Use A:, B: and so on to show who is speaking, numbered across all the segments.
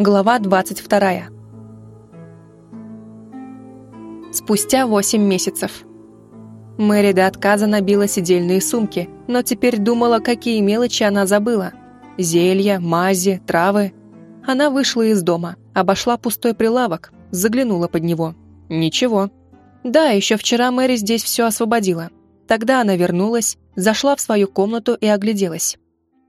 A: Глава 22. Спустя 8 месяцев. Мэри до отказа набила сидельные сумки, но теперь думала, какие мелочи она забыла. Зелья, мази, травы. Она вышла из дома, обошла пустой прилавок, заглянула под него. Ничего. Да, еще вчера Мэри здесь все освободила. Тогда она вернулась, зашла в свою комнату и огляделась.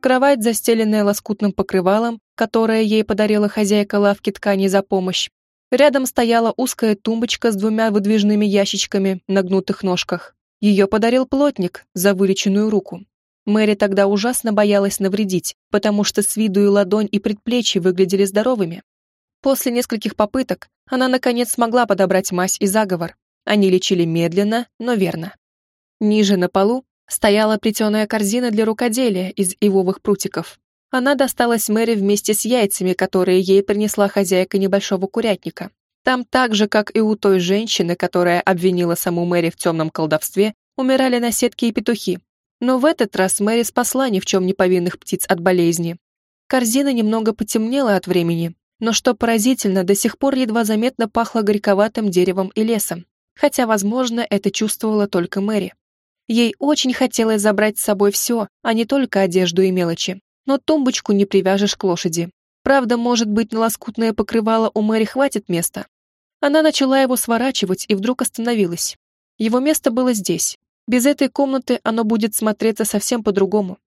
A: Кровать, застеленная лоскутным покрывалом, которое ей подарила хозяйка лавки тканей за помощь. Рядом стояла узкая тумбочка с двумя выдвижными ящичками на гнутых ножках. Ее подарил плотник за вылеченную руку. Мэри тогда ужасно боялась навредить, потому что с виду и ладонь, и предплечье выглядели здоровыми. После нескольких попыток она наконец смогла подобрать мазь и заговор. Они лечили медленно, но верно. Ниже на полу стояла плетеная корзина для рукоделия из ивовых прутиков. Она досталась Мэри вместе с яйцами, которые ей принесла хозяйка небольшого курятника. Там так же, как и у той женщины, которая обвинила саму Мэри в темном колдовстве, умирали наседки и петухи. Но в этот раз Мэри спасла ни в чем не повинных птиц от болезни. Корзина немного потемнела от времени, но что поразительно, до сих пор едва заметно пахло горьковатым деревом и лесом, хотя, возможно, это чувствовала только Мэри. Ей очень хотелось забрать с собой все, а не только одежду и мелочи. Но тумбочку не привяжешь к лошади. Правда, может быть, на лоскутное покрывало у Мэри хватит места. Она начала его сворачивать и вдруг остановилась. Его место было здесь. Без этой комнаты оно будет смотреться совсем по-другому.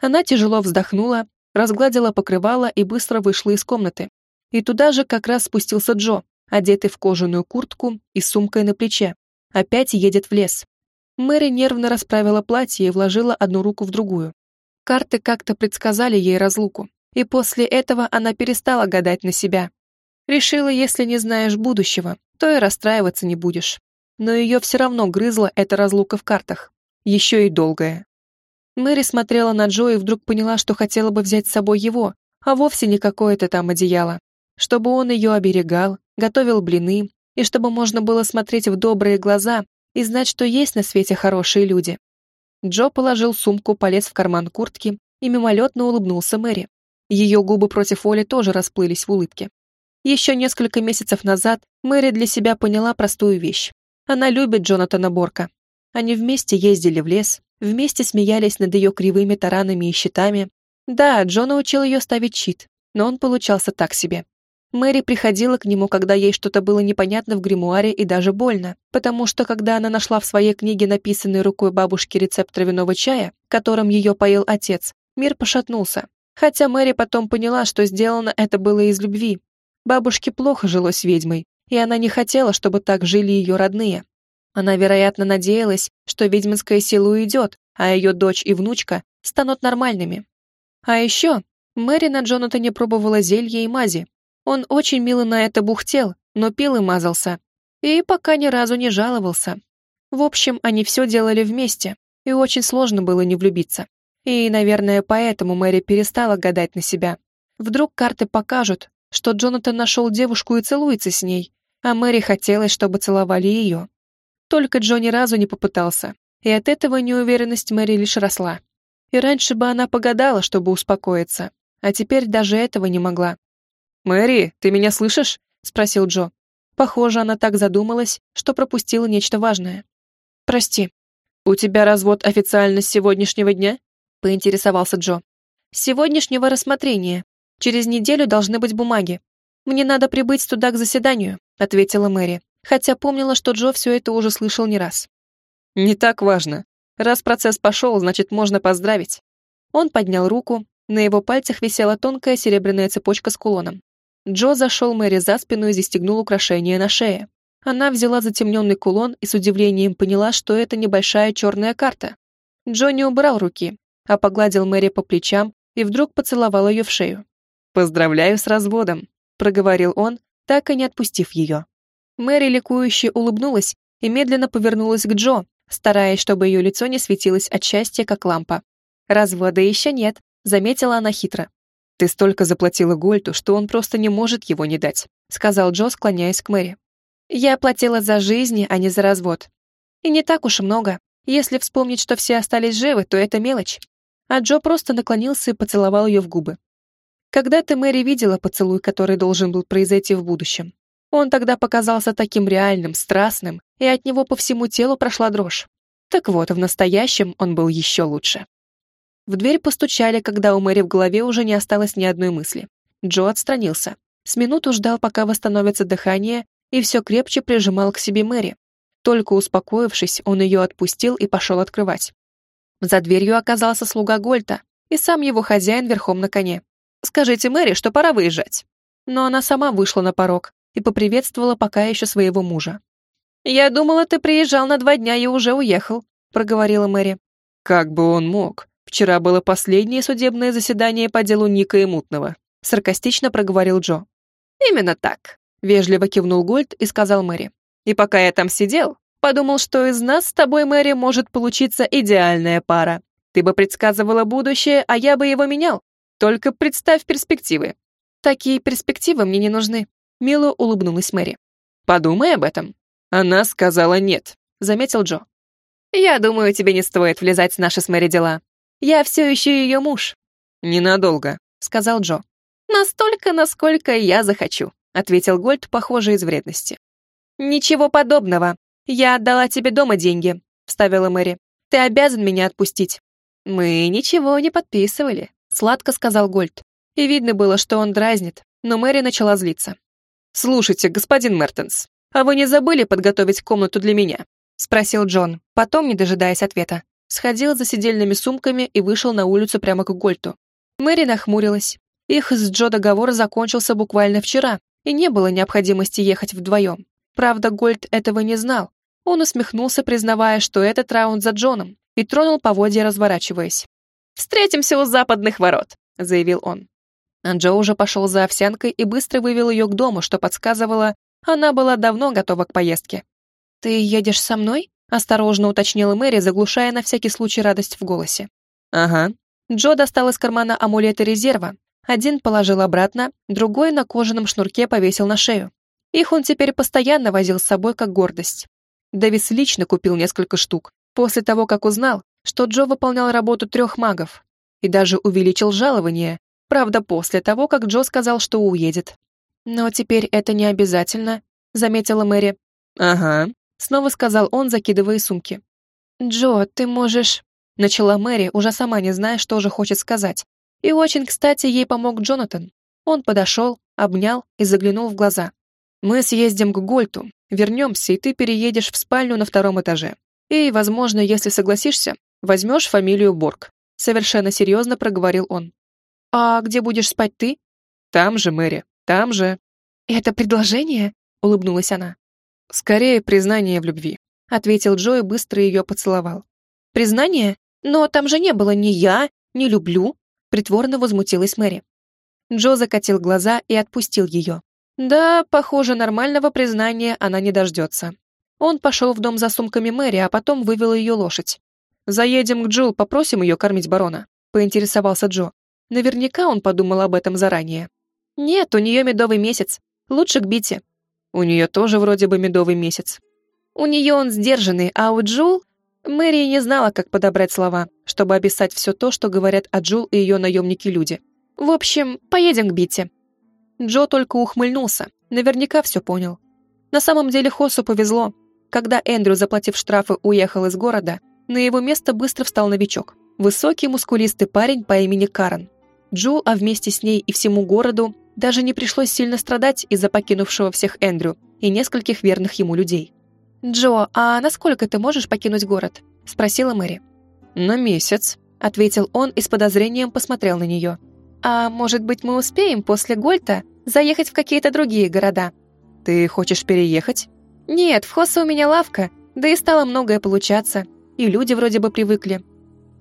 A: Она тяжело вздохнула, разгладила покрывало и быстро вышла из комнаты. И туда же как раз спустился Джо, одетый в кожаную куртку и сумкой на плече. Опять едет в лес. Мэри нервно расправила платье и вложила одну руку в другую. Карты как-то предсказали ей разлуку, и после этого она перестала гадать на себя. Решила, если не знаешь будущего, то и расстраиваться не будешь. Но ее все равно грызла эта разлука в картах. Еще и долгая. Мэри смотрела на Джо и вдруг поняла, что хотела бы взять с собой его, а вовсе не какое-то там одеяло. Чтобы он ее оберегал, готовил блины, и чтобы можно было смотреть в добрые глаза, и знать, что есть на свете хорошие люди. Джо положил сумку, полез в карман куртки и мимолетно улыбнулся Мэри. Ее губы против Оли тоже расплылись в улыбке. Еще несколько месяцев назад Мэри для себя поняла простую вещь. Она любит Джонатана Борка. Они вместе ездили в лес, вместе смеялись над ее кривыми таранами и щитами. Да, Джон научил ее ставить щит, но он получался так себе. Мэри приходила к нему, когда ей что-то было непонятно в гримуаре и даже больно, потому что когда она нашла в своей книге написанный рукой бабушки рецепт травяного чая, которым ее поил отец, мир пошатнулся. Хотя Мэри потом поняла, что сделано это было из любви. Бабушке плохо жилось ведьмой, и она не хотела, чтобы так жили ее родные. Она, вероятно, надеялась, что ведьминская сила уйдет, а ее дочь и внучка станут нормальными. А еще Мэри на Джонатане пробовала зелья и мази, он очень мило на это бухтел, но пил и мазался. И пока ни разу не жаловался. В общем, они все делали вместе, и очень сложно было не влюбиться. И, наверное, поэтому Мэри перестала гадать на себя. Вдруг карты покажут, что Джонатан нашел девушку и целуется с ней, а Мэри хотелось, чтобы целовали ее. Только Джо ни разу не попытался, и от этого неуверенность Мэри лишь росла. И раньше бы она погадала, чтобы успокоиться, а теперь даже этого не могла. «Мэри, ты меня слышишь?» — спросил Джо. Похоже, она так задумалась, что пропустила нечто важное. «Прости». «У тебя развод официально с сегодняшнего дня?» — поинтересовался Джо. «С сегодняшнего рассмотрения. Через неделю должны быть бумаги. Мне надо прибыть туда к заседанию», — ответила Мэри, хотя помнила, что Джо все это уже слышал не раз. «Не так важно. Раз процесс пошел, значит, можно поздравить». Он поднял руку, на его пальцах висела тонкая серебряная цепочка с кулоном. Джо зашел Мэри за спину и застегнул украшение на шее. Она взяла затемненный кулон и с удивлением поняла, что это небольшая черная карта. Джо не убрал руки, а погладил Мэри по плечам и вдруг поцеловал ее в шею. «Поздравляю с разводом», — проговорил он, так и не отпустив ее. Мэри ликующе улыбнулась и медленно повернулась к Джо, стараясь, чтобы ее лицо не светилось от счастья, как лампа. «Развода еще нет», — заметила она хитро. «Ты столько заплатила Гольту, что он просто не может его не дать», сказал Джо, склоняясь к Мэри. «Я платила за жизнь, а не за развод. И не так уж много. Если вспомнить, что все остались живы, то это мелочь». А Джо просто наклонился и поцеловал ее в губы. Когда-то Мэри видела поцелуй, который должен был произойти в будущем. Он тогда показался таким реальным, страстным, и от него по всему телу прошла дрожь. Так вот, в настоящем он был еще лучше. В дверь постучали, когда у Мэри в голове уже не осталось ни одной мысли. Джо отстранился. С минуту ждал, пока восстановится дыхание, и все крепче прижимал к себе Мэри. Только успокоившись, он ее отпустил и пошел открывать. За дверью оказался слуга Гольта и сам его хозяин верхом на коне. «Скажите Мэри, что пора выезжать». Но она сама вышла на порог, и поприветствовала пока еще своего мужа. «Я думала, ты приезжал на два дня и уже уехал», — проговорила Мэри. «Как бы он мог? Вчера было последнее судебное заседание по делу Ника и Мутного», — саркастично проговорил Джо. «Именно так», — вежливо кивнул Гольд и сказал Мэри. «И пока я там сидел, подумал, что из нас с тобой, Мэри, может получиться идеальная пара. Ты бы предсказывала будущее, а я бы его менял. Только представь перспективы». «Такие перспективы мне не нужны», Мило улыбнулась Мэри. «Подумай об этом». Она сказала нет, заметил Джо. «Я думаю, тебе не стоит влезать в наши с Мэри дела. Я все еще ее муж». «Ненадолго», — сказал Джо. «Настолько, насколько я захочу», — ответил Гольд, похоже, из вредности. «Ничего подобного. Я отдала тебе дома деньги», — вставила Мэри. «Ты обязан меня отпустить». «Мы ничего не подписывали», — сладко сказал Гольд. И видно было, что он дразнит, но Мэри начала злиться. «Слушайте, господин Мертенс, а вы не забыли подготовить комнату для меня?» — спросил Джон, потом, не дожидаясь ответа. Сходил за сидельными сумками и вышел на улицу прямо к Гольту. Мэри нахмурилась. Их с Джо договор закончился буквально вчера, и не было необходимости ехать вдвоем. Правда, Гольд этого не знал. Он усмехнулся, признавая, что этот раунд за Джоном, и тронул поводья, разворачиваясь. «Встретимся у западных ворот», — заявил он. Джо уже пошел за овсянкой и быстро вывел ее к дому, что подсказывало, она была давно готова к поездке. «Ты едешь со мной?» — осторожно уточнила Мэри, заглушая на всякий случай радость в голосе. «Ага». Джо достал из кармана амулеты резерва. Один положил обратно, другой на кожаном шнурке повесил на шею. Их он теперь постоянно возил с собой как гордость. Дэвис лично купил несколько штук, после того, как узнал, что Джо выполнял работу трех магов, и даже увеличил жалование, Правда, после того, как Джо сказал, что уедет. «Но теперь это не обязательно», — заметила Мэри. «Ага», — снова сказал он, закидывая сумки. «Джо, ты можешь...» — начала Мэри, уже сама не зная, что же хочет сказать. И очень кстати ей помог Джонатан. Он подошел, обнял и заглянул в глаза. «Мы съездим к Гольту, вернемся, и ты переедешь в спальню на втором этаже. И, возможно, если согласишься, возьмешь фамилию Борг», — совершенно серьезно проговорил он. «А где будешь спать ты?» «Там же, Мэри, там же». «Это предложение?» — улыбнулась она. «Скорее признание в любви», — ответил Джо и быстро ее поцеловал. «Признание? Но там же не было ни я, ни люблю», — притворно возмутилась Мэри. Джо закатил глаза и отпустил ее. Да, похоже, нормального признания она не дождется. Он пошел в дом за сумками Мэри, а потом вывел ее лошадь. «Заедем к Джул, попросим ее кормить барона», — поинтересовался Джо. Наверняка он подумал об этом заранее. Нет, у нее медовый месяц. Лучше к Бите. У нее тоже вроде бы медовый месяц. У нее он сдержанный, а у Джул... Мэри не знала, как подобрать слова, чтобы описать все то, что говорят о Джул и ее наемники-люди. В общем, поедем к Бите. Джо только ухмыльнулся, наверняка все понял. На самом деле Хосу повезло. Когда Эндрю, заплатив штрафы, уехал из города, на его место быстро встал новичок. Высокий мускулистый парень по имени Карен. Джул, а вместе с ней и всему городу, даже не пришлось сильно страдать из-за покинувшего всех Эндрю и нескольких верных ему людей. «Джо, а насколько ты можешь покинуть город?» – спросила Мэри. «На месяц», – ответил он и с подозрением посмотрел на нее. «А может быть, мы успеем после Гольта заехать в какие-то другие города?» «Ты хочешь переехать?» «Нет, в Хосе у меня лавка, да и стало многое получаться, и люди вроде бы привыкли.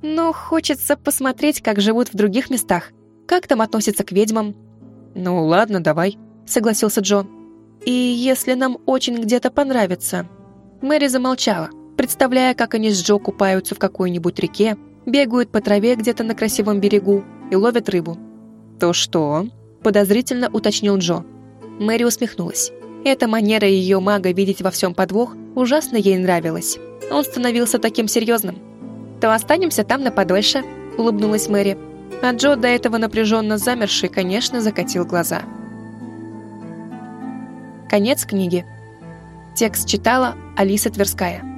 A: Но хочется посмотреть, как живут в других местах. Как там относятся к ведьмам?» «Ну ладно, давай», — согласился Джон. «И если нам очень где-то понравится...» Мэри замолчала, представляя, как они с Джо купаются в какой-нибудь реке, бегают по траве где-то на красивом берегу и ловят рыбу. «То что?» — подозрительно уточнил Джо. Мэри усмехнулась. Эта манера ее мага видеть во всем подвох ужасно ей нравилась. Он становился таким серьезным. «То останемся там на подольше», — улыбнулась Мэри. А Джо, до этого напряженно замерший, конечно, закатил глаза. Конец книги. Текст читала Алиса Тверская.